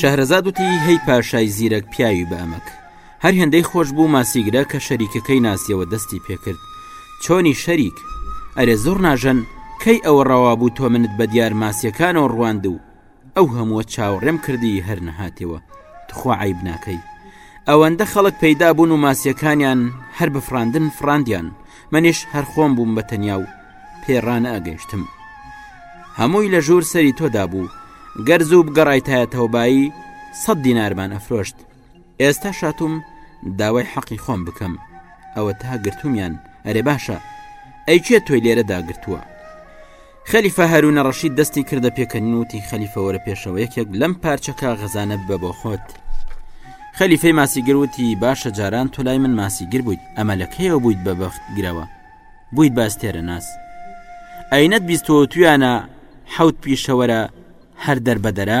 شەهرەزاد وتی هەی پاشای زیرەک پیاوی بامەک هەر هێندەی خۆش بوو ماسیگرە کە شەریکەکەی ناسیەوە دەستی پێکرد چۆنی شەریک ئەرێ زۆر ناژەن کەی ئەوە ڕەوا بوو تۆ منت بە دیار ماسیەکانەوە ڕوواند و ئەو هەمووە چاوەڕێم کردی هەر نەهاتێەوە تخوا عیب ناکەی ئەوەندە خەڵک پەیدا بوون و ماسیەکانیان هەر بفراندن فراندیان منیش هەر خۆم بووم بە تەنیا و پێڕان ئەگەشتم هەمووی لە ژوور سەری تۆدا بوو گەر زوو بگەڕایتایەتەوەبایی سەد دینارمان ئەفرۆشت ئێستا شاتوم داوای حەقی خۆم بکەم ئەوە تا گرتومیان ئەرێ باشە ئەی کێ تۆی لێرە داگرتووە خەلیفە هەروونە ڕەشی دەستی کردە پێکەنین وتی خەلیفەوەرە پێشەوە یەکێک لەم پارچەکە غەزانە بە بۆ خۆت خەلیفەی ماسیگروتی باشە جاران تۆ لای من ماسیگر بوویت ئەمە لەکەیەوە بوویت بە بەخت گرەوە بوویت باستێرە ناس ئەینەت بیستۆ تویانە حەوت پیشەوەرە هەر دەربەدەرە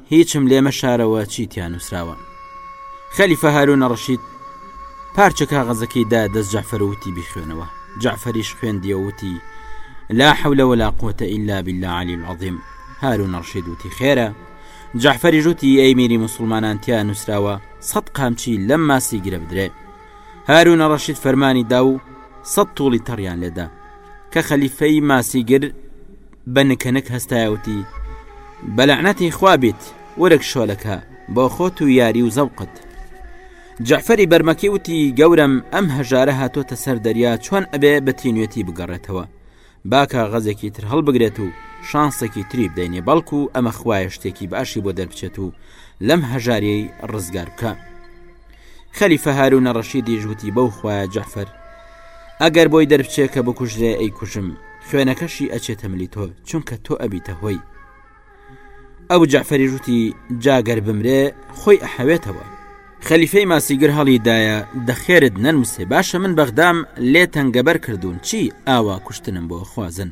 هیچم لێ مەشارەوە چی تیا نووسراوە خەلیفە هارون ڕەشید پارچە کاغەزەکەی دا دەست جعفەروتی بیخوێنەوە جعفەریش خوێندیەوتی لا حولە ولا قوتە ئللا بالله علی العظیم هارون ڕشید وتی خێرە جعفەری ژوتی ئەی میری مسلمانان تیا نووسراوە سەد قامچی لەم ماسی گرە بدرێ هارون ڕەشید فەرمانی دا و سەد توڵی تەڕیان لێدا کە خەلیفەی ماسیگر بە نکەنک هەستایەوتی بە لەعنەتی خوا بیت ورگ شۆلەکە بۆ خۆت و یاری و زەوقت جعفەری بەرمەکی وتی گەورم ئەم هەژارە هاتۆتە سەر دەریا چۆن ئەبێ بە تینوێتی بگەڕێتەوە باکە غەزێکی تر هەڵبگرێت و شانسێکی تری بدەینێ بەڵکو ئەمە خوایە شتێکی باشی بۆ دەربچێت و لەم هەژاریەی ڕزگار بکە خەلیفە هارونە ڕەشیدیش وتی بەو خوایە جەعفەر ئەگەر بۆی دەربچێ کە بکوژرێ ئەی کوژم خوێنەکەشی ئەچێتە ملی تۆ چونکە تۆ ئەبیتە هۆی ئەو جەعفەری ژوتی جاگەر بمرێ خۆی ئەحەوێتەوە خەلیفەی ماسیگر هەڵیدایە دەخێرت نەنووسێ باشە من بەغدام لێ تەنگەبەر کردوون چی ئاوا کوشتنم بۆ خوازن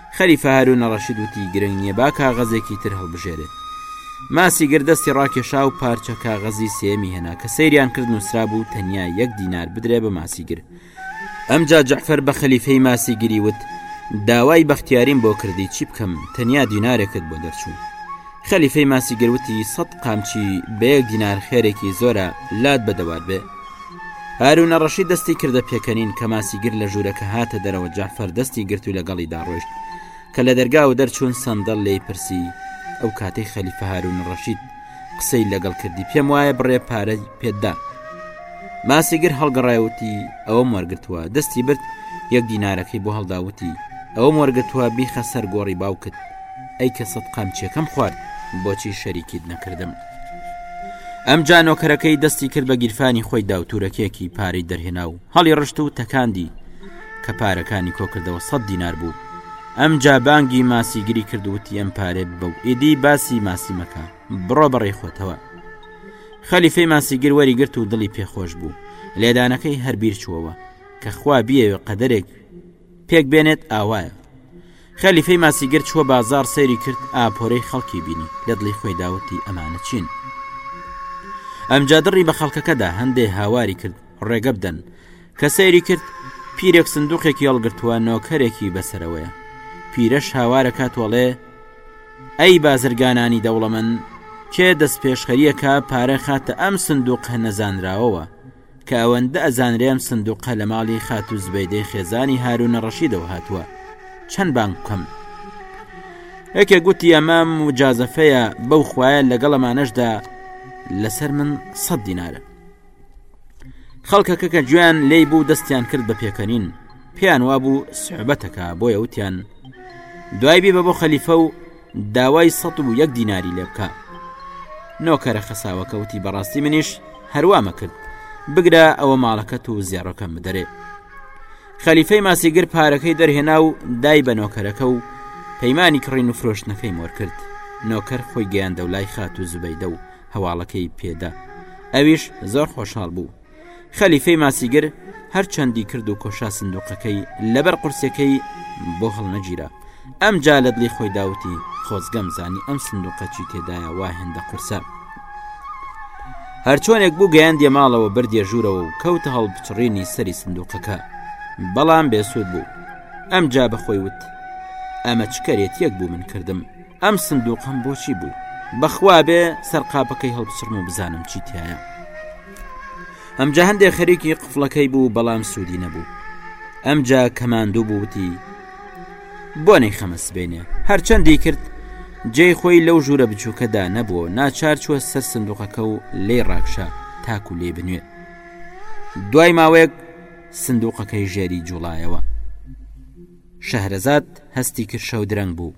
خەلیفە هارونە ڕەشید وتی گرنگ نییە با کاغەزێکی تر هەڵبژێرێت ماسی گر دەستی ڕاکێشا و پارچە کاغەزی سێمی هێنا کە سەیریان کرد نووسرا بوو تەنیا یەک دینار بدرێ بە ماسیگر ئەمجا جەعفەر بە خەلیفەی ماسیگیری وت داوای بەختیاریم بۆ کردی چی بکەم تەنیا دینارێکت بۆ دەرچوو خەلیفەی ماسیگروتی سەد قامچی بەیەک دینار خێرێکی زۆرە لات بەدەوار بێ هارونە ڕەشی دەستی کردە پێکەنین کە ماسیگر لە ژوورەکە هاتە دەرەوە جعفەر دەستی گرت و لەگەڵی داڕۆشت کە لە دەرگا و دەرچوون سندەڵ لی پرسی ئەو کاتەی خەلیفە هارون ڕەشید قسەی لەگەڵ کردی پێم وایە بڕێ پارەی پێدا ماسیگر هەڵگەڕایوتی ئەوم وەرگتووە دەستی برد یەک دینارەکەی بۆ هەڵداوتی ئەوم وەرگتووە بیخە سەر گۆڕی باوکت ئەی کە سەد قامچیەکەم خوارد بۆچی شەریکیت نەکردم ئەم جانۆکەرەکەی دەستی کرد بە گیرفانی خۆی دا و تورەکێکی پارەی دەرهێنا و هەڵی ڕشت و تەکاندی کە پارەکانی کۆکردەوە سەد دینار بوو ئەم جابانگی ماسیگری کردووتی ئەم پارێ بە و ئیدی باسی ماسی مەکە بڕۆ بەڕێ خۆتەوە خەلیفەی ماسیگر وەری گرت و دڵی پێخۆش بوو لێدانەکەی هەربیر چووەوە کە خوا بیەوێ قەدەرێک پێک بێنێت ئاوایە. خەلیفەی ماسیگر چووە بازار سەیری کرد ئاپۆرەی خەڵکی بینی لە دڵی خۆی داوتی ئەمانە چین ئەمجا دڕی بە خەڵکەکەدا هەندێ هاواری کرد ڕێگە بدەن کە سەیری کرد پیرێک سندوقێکی هەڵگرتووە نۆکەرێکی بەسەرەوەیە پیرەش هاوارەکات وەڵێ ئەی بازرگانانی دەوڵەمەن کێ دەست پێشخەریەکە پارە خاتە ئەم سندوق هە نەزانراوەوە کە ئەوەندە ئەزانرێ ئەم سندوقە لە ماڵی خاتوو زبەیدەی خێزانی هارونە ڕەشیدەوە هاتووە چەند بانگ بکەم یەکێ گوتی ئەمە مجازەفەیە بەو خوایە لەگەڵەمانەشدا لەسەر من سەد دینارە خەڵکەکە کە گویان لی بوو دەستیان کرد بە پێکەنین پێیان وابوو سعبەتەکە بۆیە وتیان دوای بێ بە بۆ خەلیفە و داوای سەد و یەک دیناری لێ بکە نۆکەرە خەساوەکە وتی بەڕاستی منیش هەروامە کرد بگرە ئەوە ماڵەکەت و زێڕەکەم بدەرێ خەلیفەی ماسیگر پارەکەی دەرهێنا و دای بە نۆکەرەکە و پەیمانی کڕین و فرۆشتنەکەی مۆر کرد نۆکەر خۆی گەیاندە و لای خات و زبەیدە و هەواڵەکەی پێدا ئەویش زۆر خۆشحاڵ بوو خەلیفەی ماسیگر هەر چەندی کرد و کۆشا سندوقەکەی لەبەر قورسەکەی بۆ هەڵنەگیرا ئەم جا لە دڵی خۆی داوتی خۆزگەم زانی ئەم سندوقەچی تێدایە وا هێندە قورسە هەرچۆنێک بوو گەیاندیە ماڵەوە بردیە ژوورەوە و کەوتە هەڵبچڕینی سەری سندوقەکە بەڵام بێسوود بوو ئەم جا بەخۆی وت ئەمە چکەرێت یەک بوو من کردم ئەم سندوقەم بۆچی بوو بەخوا بێ سەر قاپەکەی هەڵبسڕم و بزانم چی تایە ئەمجا هەندێ خەریکی قفڵەکەی بوو بەڵام سوودی نەبوو ئەمجا کەماندوو بووتی بۆ نەی خەمە سبێنێ هەرچەندی کرد جێی خۆی لەو ژوورە بچووکەدا نەبووە ناچار چووە سەر سندوقەکە و لێ ڕاکشە تاکو لێ بنوێ دوای ماوەیەک سندوقەکەی ژێری جوڵایەوە شەهرەزاد هەستی کرشە و درەنگ بوو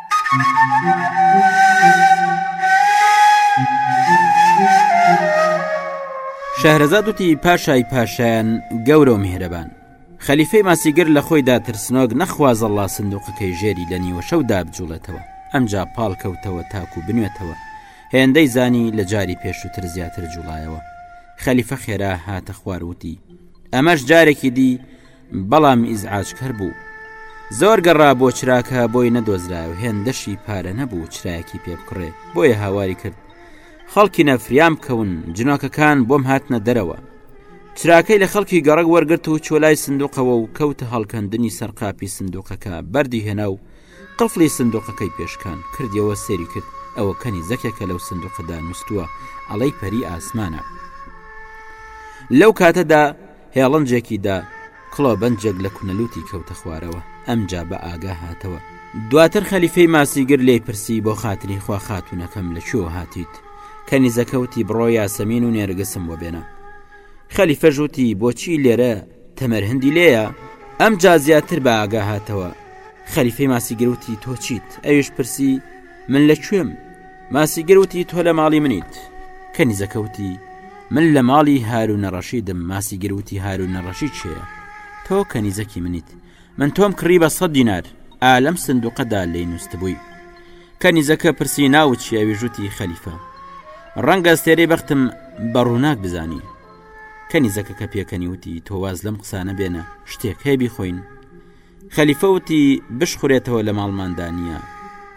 شەهرەزاد وتی پاشای پاشایان گەورە و میهرەبان خەلیفەی ماسیگر لە خۆیدا ترسنۆک نەخوازەڵا سندوقەکەی ژێری لە نیوە شەو دابجوڵێتەوە ئەمجا پاڵ کەوتەوە تاکو و بنوێتەوە هێندەی زانی لە جاری پێشووتر زیاتر جوڵایەوە خەلیفە خێرا هاتە خواروتی ئەمەش جارێکی دی بەڵام ئیزعاجکەر بوو. زۆر گەڕا بۆ چراکە بۆی نەدۆزرا و هێندەشی پارە نەبوو چرایەکی پێ بکڕێ بۆیە هاواری کرد خەڵکی نەفریام بکەون جنۆکەکان بۆم هاتنە دەرەوە چراکەی لە خەڵکی گەڕک وەرگرت و چۆلای سندوقەوە و کەوتە هەڵکەندنی سەرقاپی سندوقەکە بەردی هێنا و قفلی سندوقەکەی پێشکان کردیەوە سێری کرد ئەوە کەنی زەکێکە لەو سندوقەدا نووسووە ئەڵەی پەری ئاسمانە لەو کاتەدا هێڵنجێکی دا، کڵۆبەنجێک لە کونەلوتی کەوتە خوارەوە، ئەمجا بە ئاگا هاتەوە. دواتر خەلیفەی ماسیگر لێی پرسی بۆ خاتری خوا خاتونەکەم لە کوێوە هاتیت؟ کەنیزەکە وتی بڕۆ یاسەمین و نێرگسم بۆ بێنە. خەلیفەش وتی بۆچی لێرە تەمەر هندی لێیە؟ ئەمجا زیاتر بە ئاگا هاتەوە. خەلیفەی ماسیگر وتی تۆ چیت؟ ئەویش پرسی، من لە کوێم ماسیگر وتی تۆ لە ماڵی منیت کەنیزەکە وتی من لە ماڵی هارو نەڕەشیدم ماسیگر وتی هارو نەڕەشی چێە تۆ کەنیزەکی منیت من تۆم کڕی بە سە دینار ئالەم سندوقەدا لی نووسبووی کەنیزەکە پرسی ناوت چیاوی ژووتی خەلیفە ڕەنگە سێری بەختم بە ڕووناک بزانی کەنیزەکە کە پێکەنی وتی تۆواز لەم قسانە بێنە شتێک هەیە بیخۆین خەلیفە وتی بشخورێتەوە لە ماڵماندا نییە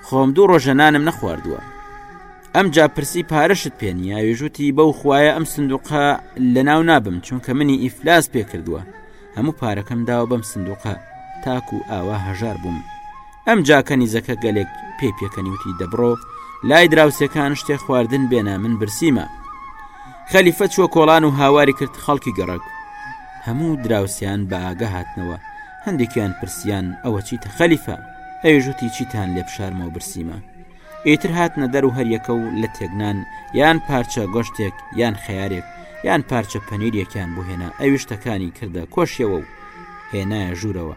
خۆم دوو ڕۆژە نانم نەخواردووە ئەم جا پرسی پارەشت پێ نیە وێژوتی بەو خویە ئەم سندوقە لە ناو نابم چونکە منی ئیفلاس پێ کردووە هەموو پارەکەم داوە بەم سندوقە تاکو ئاوا هەژار بووم ئەم جاکە نیزەکە گەلێک پێ پێکەنیوتی دەبڕۆ لای دراوسەکان شتێ خواردن بێنە من برسیمە خەلیفە چووە کۆڵان و هاواری کرد خەڵکی گەڕک هەموو دراوسیان بە ئاگە هاتنەوە هەندێکیان پرسیان ئەوە چیتە خەلیفە ئەوێژوتی چیتان لێ بشارمەوە برسیمە ئیتر هاتنە دەر و هەریەکە و لە تێکنان یان پارچە گۆشتێک یان خیارێک یان پارچە پەنیرێکیان بهێنا ئەویشتەکانی کردە کۆشیەوە و هێنایە ژوورەوە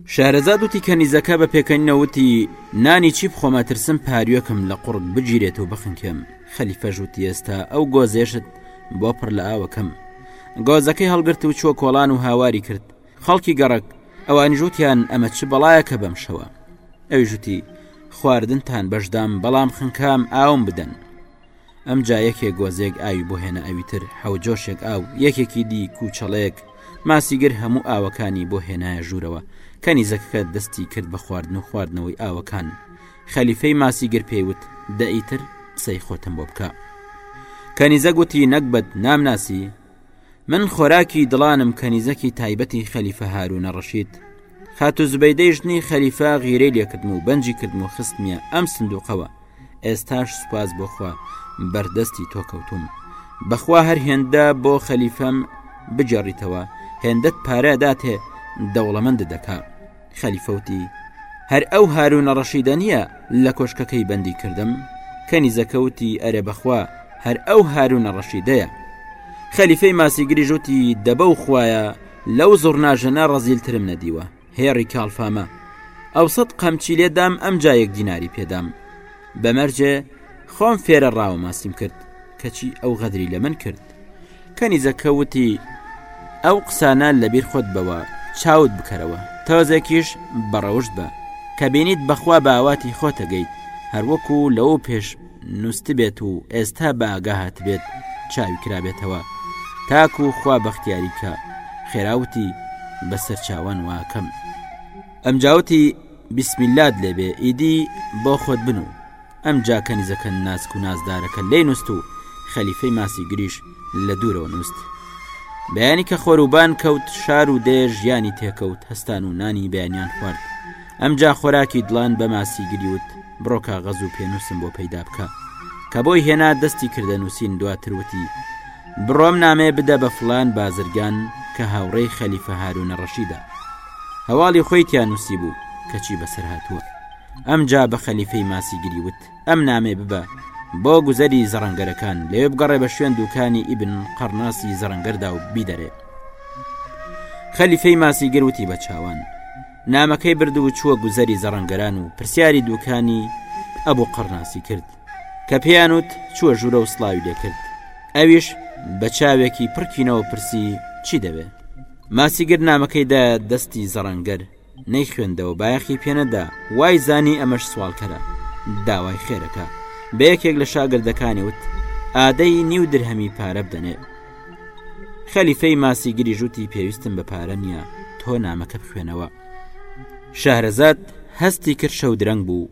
شارەزاد وتی کەنیزەکە بە پێکەنینە وتی نانی چی بخۆمە ترسم پارویەکم لە قوڕگ بگیرێت و بخنکێم خەلیفەش وتی ئێستا ئەو گۆزێشت بۆ پڕ لە ئاوەکەم گۆزەکەی هەڵگرت و چوە کۆڵان و هاواری کرد خەڵکی گەڕک ئەوانی ژووتیان ئەمە چ بەڵایەکە بەم شەوە ئەوی ژوتی خواردنتان بەشدام بەڵام خنکام ئاوم بدەن ئەمجا یەکێ گۆزێک ئاوی بۆ هێنا ئەوی تر حەوجۆشێک ئاو یەکێکی دی کوچەڵێک ماسیگر هەموو ئاوەکانی بۆ هێنایە ژوورەوە کەنی زەکەکە دەستی کرد بە خواردن و خواردنەوەی ئاوەکان خەلیفەی ماسیگر پێیوت دەئیتر قسەی خۆتم بۆ بکە کەنیزە گوتی نەگبەت نامناسی من خۆراکی دڵانم کەنیزەکی تایبەتی خەلیفە هاروونە ڕەشید خاتو زبەیدەی ژنی خەلیفە غیرەی لێکردم و بەنجی کردم و خستمیە ئەم سندوقەوە ئێستاش سوپاس بۆخوا بەردەستی تۆ کەوتوم بەخوا هەر هێندە بۆ خەلیفەم بگەڕیتەوە هێندەت پارەداتێ دەوڵەمەند دەکا خەلیفەوتی هەر ئەو هارونە ڕەشیدە نییە لە کۆشکەکەی بەندی کردم کەنی زەکەوتی ئەرێ بەخوا هەر ئەو هارونە ڕەشیدەیە خەلیفەی ماسیگری ژوتی دەبە و خویە لەو زڕناژەنە ڕەزیلترم نەدیوە هێڕی کاڵفامە ئەو سەد قەمچی لێدام ئەم جایەک دیناری پێدام بەمەرجێ خۆم فێرە ڕاوە ماسیم کرد کەچی ئەو غەدری لە من کرد کەنیزەکە وتی، ئەو قسانە لەبیر خۆت بەوە، چاوت بکەرەوە، تۆزێکیش بەڕەوشت بە، کە بینیت بەخوا بە ئاواتی خۆت ئەگەیت، هەروەکو لەوە پێش نوستبێت و ئێستا بە ئاگا هاتبێت چاوی کرابێتەوە، تاکو خوا بەختیاری بکا، خێرا وتی، بە سەرچاوان وائەکەم. ئەمجا وتی، بسم اللە ت لێبێ، ئیدی بۆ خۆت بنوو. ئەمجا کەنیزەکە ناسک و نازدارەکە لێی نوست و خەلیفەی ماسیگریش لە دوورەوە نوست. بەیانی کە خۆروبان کەوت شار و دێ ژیانی تێکەوت هەستان و نانی بەیانیان خوارد. ئەمجا خۆراکی دڵان بە ماسیگری وت بڕۆ کاغەز و پێنووسم بۆ پەیدا بکە. کە بۆی هێنا دەستی کردە نووسین دواتر وتی بڕۆم نامێ بدە بە فلان بازرگان کە هاوڕێی خەلیفە هارونە ڕەشیدە. هەواڵی خۆی تیا نووسی بوو کەچی بەسەر هاتووە. ئەمجا بە خەلیفەی ماسیگری وت ئەم نامەیە ببە بۆ گوزەری زەڕەنگەرەکان لێ بگەڕێ بە شوێن دوکانی ئیبن قەرناسی زەڕەنگەردا و بیدەرێ خەلیفەی ماسیگر وتی بە چاوان نامەکەی برد و چووە گوزەری زەڕەنگەران و پرسیاری دوکانی ئەبوو قەرناسی کرد کە پێیانوت چووە ژوورە و سلاوی دەکرد ئەویش بە چاوێکی پڕکینەوە پرسی چی دەوێ ماسیگر نامەکەیدا دەستی زەڕەنگەر نەیخوێندەوە بایەخی پێنەدا وای زانی ئەمەش سوالکەرە داوای خێرەکە بە یەکێک لە شاگردەکانی وت ئادەی نیو درهەمی پارە بدەنێ خەلیفەی ماسی گریژوتی پێویستم بە پارە نییە تۆ نامەکە بخوێنەوە شارەزاد هەستی کرد شەو درەنگ بوو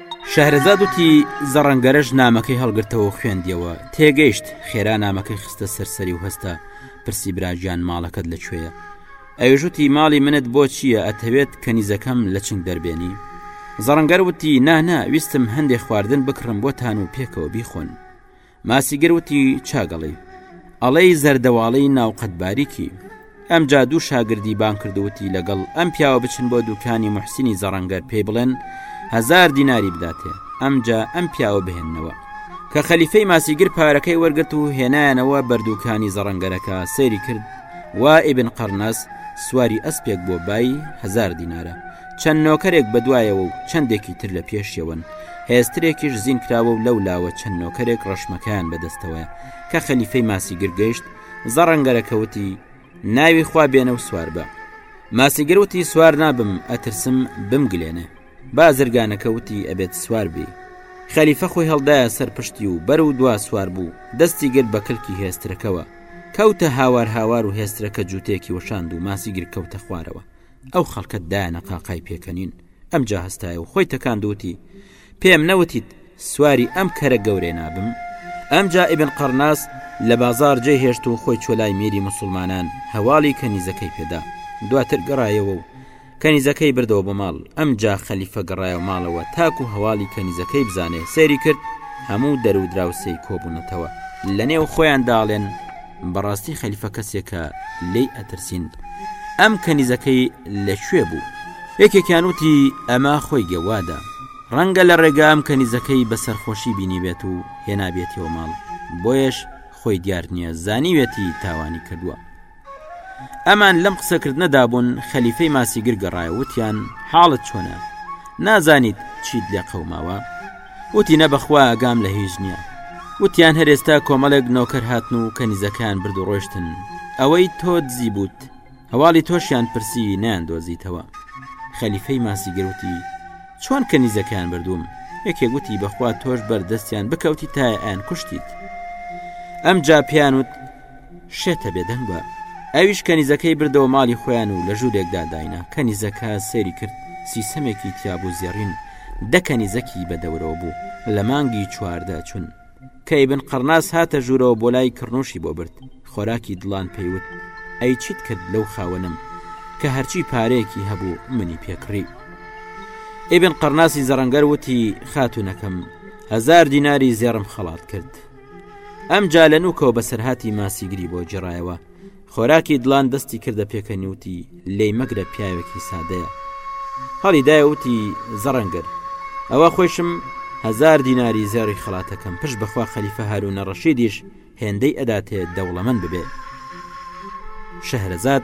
شەهرەزاد وتی، زەڕەنگەرەش نامەکەی هەڵگرتەوە و خوێندیەوە، تێگەیشت، خێرا نامەکەی خستە سەر سەری و هەستا، پرسی، براگیان ماڵەکەت لە کوێیە؟ ئەویش وتی، ماڵی منت بۆ چییە، ئەتەوێت کەنیزەکەم لە چنگ دەربێنی؟ زەڕەنگەر وتی، نا نا، ویستم هەندێ خواردن بکڕم بۆتان و پێکەوە بیخۆن. ماسیگر وتی چاگەڵی ئەڵێی زەردەواڵی ناو قەت باریکی ئەم جا دوو شاگردی بان کردوتی لەگەڵ ئەم پیاوە بچن بۆ دوکانی محسینی زەڕەنگەر پێی بڵێن هزار دیناری بداتێ ئەم جا ئەم پیاوە بهێنەوە کە خەلیفەی ماسیگر پارەکەی وەرگرت و هێنایانەوە بەردووکانی زەڕەنگەرەکە سەیری کرد وا ئیبن قەرنەس سواری ئەسپێک بۆ بای هزار دینارە چەند نۆکەرێک بە دوایەوە و چەندێکی تر لە پێشیەوەن هێزترێکیش زین کراوە و لەو لاوە چەند نۆکەرێک ڕەشمەکەیان بەدەستەوەە کە خەلیفەی ماسیگر گەیشت زەڕەنگەرەکەوتی ناوی خوا بێنە و سوار بە ماسیگروتی سوار نابم ئەترسم بمگلێنێ بازرگانەکەوتی ئەبێت سوار بی خەلیفە خۆی هەڵدایە سەر پشتی و بەر و دوا سوار بوو دەستی گرت بە کلکی هێسترەکەوە کەوتە هاوار هاوار و هێسترەکە جووتێکی وەشاند و ماسیگر کەوتە خوارەوە ئەو خەڵکەت دایانە قاقای پێکەنین ئەمجا هەستایە و خۆی تەکاندوتی پێم نەوتیت سواری ئەم کەرە گەورەێ نابم ئەمجا ئیبن قەرناس لە بازار جێ هێشت و خۆی چۆلای میری مسلمانان هەواڵی کەنیزەکەی پێدا دواتر گەڕایەوە و کەنیزەکەی بردەوە بۆ ماڵ ئەم جا خەلیفە گەڕایە و ماڵەوە تاکو هەواڵی کەنیزەکەی بزانێ سەیری کرد هەموو دەرودراوسەی کۆبوونەتەوە لە نێو خۆیان داڵێن بەڕاستی خەلیفە کەسێکە لێی ئەترسین ئەم کەنیزەکەی لەکوێ بوو یەکێکیان وتی ئەمە خۆی گەوادە ڕەنگە لە ڕێگە ئەم کەنیزەکەی بە سەرخۆشی بینی بێت و هێنابێتەوە ماڵ بۆیەش خۆی دیار نییە زانیوێتی تاوانی کردووە ئەمان لەم قسەکردنەدا بوون خەلیفەی ماسیگر گەڕایە وتیان حاڵت چۆنە نازانیت چیت لێ قەوماوە وتی نە بەخوا ئاگام لە هیچ نییە وتیان هەر ئێستا کۆمەڵێک نۆکەر هاتن و کەنیزەکان برد و ڕۆشتن ئەوەی تۆ دزی بووت هەواڵی تۆشیان پرسی نیان دۆزیتەوە خەلیفەی ماسی گەوتی چۆن کەنیزەکان بردووم یەکێ گوتی بەخوا تۆش بەردەستیان بکەوتی تایان کوشتیت ئەم جا پیانوت شێتە بێدەنگ بە ئەویش کەنیزەکەی بردەوە ماڵی خۆیان و لە ژوورێکدا داینا کەنیزەکە سەیری کرد سیسەمێکی تیابوو زێڕین دەکەنیزەکی بە دەورەوە بوو لە مانگی چواردە چون کەیبن قڕناس هاتە ژوورەوە بۆ لای کڕنوشی بۆ برد خۆراکی دڵان پێیوت ئەی چیت کرد لەو خاوەنم کە هەرچی پارەیەکی هەبوو منی پێکڕی ئێبن قڕناسی زەڕەنگەر وتی خاتونەکەم هزار دیناری زێڕم خەڵات کرد ئەم جا لە نوکەوە بەسەرهاتی ماسیگری بۆ جێڕایەوە خۆراکی دڵان دەستی کردە پێکەنیوتی لی مەگرە پیاوێکی سادەیە هەڵی دایوتی زەڕەنگەر ئەوە خۆشم هزار دیناری زێڕی خڵاتەکەم پشت بەخوا خەلیفە هارو نەڕەشیدیش هێندەی ئەداتێ دەوڵەمەند ببێ شەهرەزاد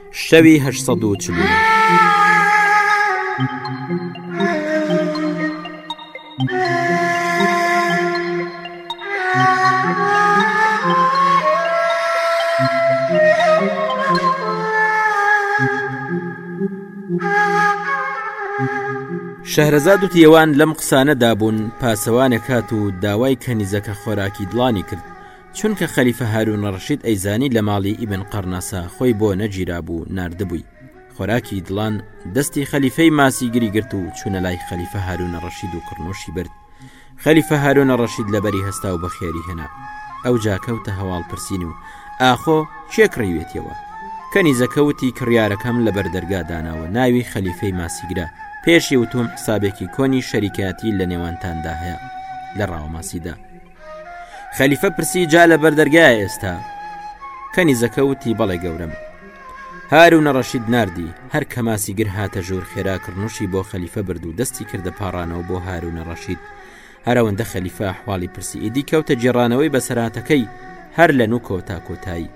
شەوی هەشت سەد و چل و نۆ. شەهرەزاد و تێوان لەم قسانەدا بوون پاسەوانێک هات و داوای کەنیزەکە خۆراکی دڵانی کرد چونکە خەلیفە هارونە ڕەشید ئەیزانی لە ماڵی ئیبن قەرنەسە خۆی بۆ نەگیرابوو ناردبووی خۆراکی دڵان دەستی خەلیفەی ماسی گری گرت و چوونە لای خەلیفە هارونە ڕەشید و کڕنوشی برد خەلیفە هارونە ڕەشید لەبەری هەستا و بەخێری هێنا ئەو جاکەوتە هەواڵ پرسین و ئاخۆ کێ کڕیوێتیەوە کەنیزەکەوتی کڕیارەکەم لە بەردەرگا داناوە ناوی خەلیفەی ماسیگرە پێشی وتوم حسابێکی کۆنی شەریکایەتی لە نێوانتاندا هەیە لە ڕاوەماسیدا خەلیفە پرسی جا لە بەردەرگای ئێستا کەنیزەکە وتی بەڵێ گەورم هارو نەڕەشید نردی هەر کەماسی گر هاتە ژوور خێرا کڕنوشی بۆ خەلیفە برد و دەستی کردە پاڕانەوە بۆ هارو نەڕەشید هەرەوەندە خەلیفە حواڵی پرسی ئیدی کەوتە جێڕانەوەی بەسەراتەکەی هەر لە نوو کۆتا کۆتایی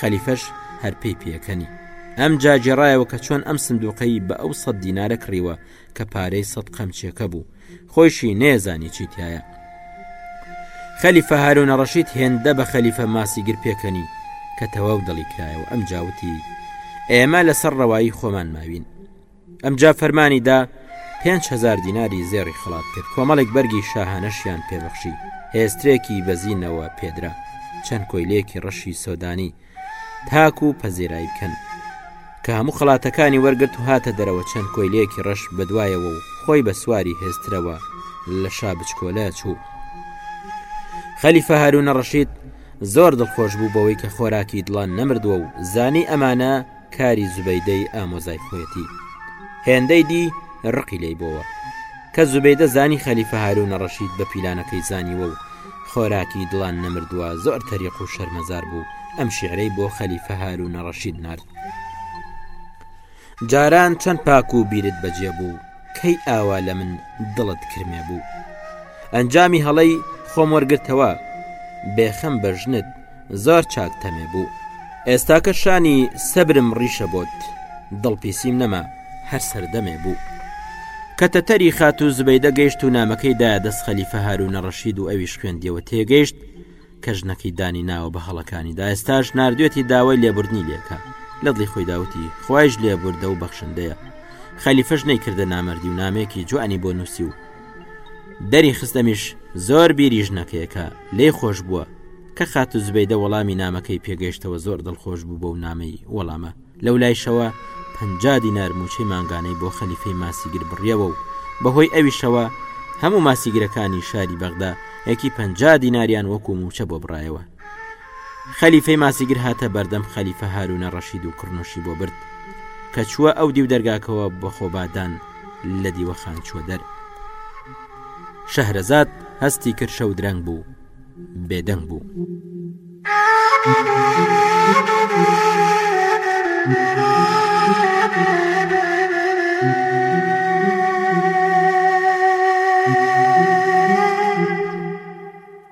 خەلیفەش هەر پێی پێکەنی ئەم جاجێڕایەوە کە چۆن ئەم سندوقەی بە ئەو سەد دینارە کڕیوە کە پارەی سەد قەمچیەکە بوو خۆیشی نێزانی چی تایە خەلیفە هارونە ڕەشید هێندە بە خەلیفە ماسی گر پێکەنی کە تەواو دڵی کرایەوە ئەم جاوتی ئێمە لەسەر ڕەوایی خۆمان ماوین ئەمجا فەرمانی دا 5هزار دیناری زێڕی خڵات کرد کۆمەڵێک بەرگی شاهانەشیان پێبەخشی هێسترێکی بەزینەوە پێدرا چەند کۆیلێکی ڕەشی سۆدانی تاکو و پەزێرایی بکەن کە هەموو خڵاتەکانی وەرگرت و هاتە دەرەوە چەند کۆیلەیەکی ڕەش بەدوایەوە و خۆی بە سواری هێزترەوە لە شا بچکۆلە چوو خەلیفە هەروونە ڕەشید زۆر دڵخۆش بوو بەوەی کە خۆراکی دڵان نەمردووە و زانی ئەمانە کاری زوبەیدەی ئامۆزای خۆیەتی هێندەی دی ڕقی لی بۆوە کە زوبەیدە زانی خەلیفە هارو نەڕەشید بە پیلانەکەی زانیوە و خۆراکی دڵان نەمردووە زۆر تەریق و شەرمەزار بوو ئەم شعرەی بۆ خەلیفە هارو نەڕەشید نرد جاران چەند پاک و بیرت بەجێ بوو کەی ئاوا لە من دڵت کرمێ بوو ئەنجامی هەڵەی خۆم وەرگتەوە بێخەم بە ژنت زۆر چاک تەمێ بوو ئێستاکە شانی سەبرم ڕیشە بۆت دڵ پیسیم نەما هەر سەردەمێ بوو کە تەتەری خات و زبەیدە گەیشت و نامەکەی دایە دەست خەلیفە هاروونە ڕەشید و ئەویش خوێندیەوە تێگەیشت کە ژنەکەی دانی ناوە بە هەڵەکانی دا ئێستاش نردێتی داوای لێبوردنی لێکە لە دڵی خۆی داوتی خۆش لێبوردە و بەخشندەیە خەلیفەش نەیکردە نامەردی و نامێکی جوانی بۆ نووسی و دەری خستەمیش زۆر بیری ژنەکەیەکە لێ خۆش بووە کە خات و زبەیدە وەڵامی نامەکەی پێگەیشتەوە زۆر دڵخۆش بوو بۆ و نامەی وەڵامە لەو لایشەوە پ دینار موچەی مانگانەی بۆ خەلیفەی ماسیگر بڕیەوە و بەهۆی ئەویشەوە هەموو ماسیگرەکانی شاری بەغدا یەکی پ دیناریان وەکو موچە بۆ بڕایەوە خەلیفەی ماسیگر هاتە بەردەم خەلیفە هارونە ڕەشید و کڕنوشی بۆ برد کە چووە ئەو دیو دەرگاکەوە بە خۆبادان لە دیوەخان چوە دەر شەهرەزاد هەستی کرد شەو درەنگ بوو بێدەنگ بوو.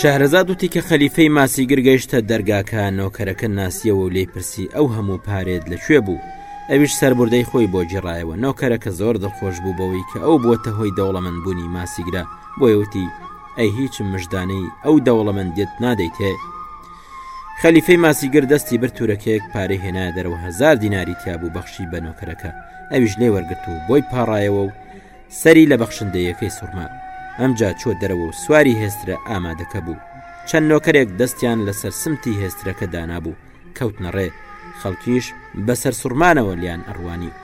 شەهرەزاد وتی کە خەلیفەی ماسیگر گەیشتە دەرگاکە نۆکەرەکە ناسیەوە و لێی پرسی ئەو هەموو پارێت لە کوێ بوو ئەویش سەربردەی خۆی بۆ گێڕایەوە نۆکەرەکە زۆر دڵخۆش بوو بەوەی کە ئەو بووەتە هۆی دەوڵەمەند بوونی ماسیگرە بۆیە وتی ئەی هیچم مژدانەی ئەو دەوڵەمەندێت نادەیت هەیە خەلیفەی ماسیگر دەستی بر تورەکەیەک پارەی هێنا دەرەوە هزار دیناری تیابوو بەخشی بە نۆکەرەکە ئەویش لێ وەرگرت و بۆی پاڕایەوە و سەری لە بەخشندەیەکەی سوڕما، ئەمجا چووە دەرەوە و سواری هێسترە ئامادەکە بوو، چەند نۆکەرێک دەستیان لەسەر سمتی هێسترەکە دانابوو، کەوتنە ڕێ، خەڵکیش بە سەرسوڕمانەوە لێیان ئەڕوانی.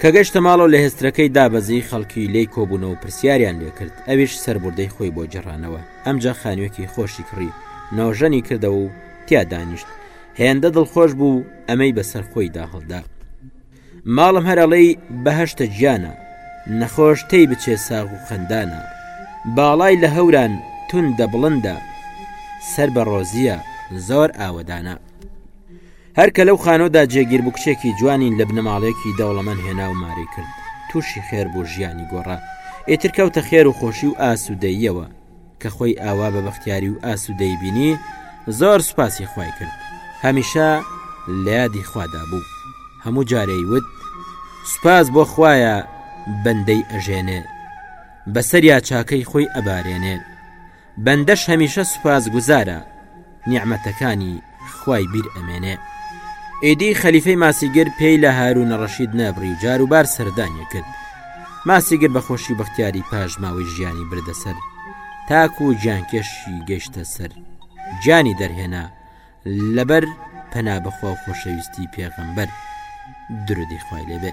کە گەشتە ماڵەوە لە هێسترەکەی دابەزی، خەڵکی لێی کۆبوونەوە و پرسیاریان لێ کرد، ئەویش سەربووردەی خۆی بۆ گێڕانەوە، ئەمجا خانووێکی خۆشی کڕی، نۆژەنی کردەوە و تیا دانیشت، هێندە دڵخۆش بوو، ئەمەی بەسەر خۆیدا هەڵدا. ماڵم هەر ئەڵێی بەهەشتە گیانە نەخۆش تێی بچێ ساغ و خەندانە باڵای لە هەوران توندە بڵندە سەر بە ڕۆزیە زۆر ئاوەدانە هەرکە لەو خانۆدا جێگیر بوو کچێکی جوانین لە بنەماڵێکی دەوڵەمەند هێنا و ماری کرد تووشی خێر بوو ژیانی گۆڕا ئیتر کەوتە خێر و خۆشی و ئاسوودەیەوە کە خۆی ئاوا بە بەختیاری و ئاسوودەی بینی، زۆر سوپاسی خوای کرد، هەمیشە لە یادی خوادا بوو، هەموو جارێ وت، سوپاس بۆ خوایە بەندەی ئەژێنێ، بەسەریا چاکەی خۆی ئەبارێنێ، بەندەش هەمیشە سوپاسگوزارە نیعمەتەکانی، خوای بیر ئەمێنێ. ئیدی خەلیفەی ماسیگر پێی لە هارون ڕەشید نەبڕی و جاروبار سەردانیە کرد ماسیگر بە خۆشی بەختیاری پاژماوەی ژیانی بردە سەر تاکو و جیانکێشی گەشتە سەر جانی دەرهێنا لەبەر پەنا بەخوا خۆشەویستی پێغەمبەر درودی خوای لێبێ.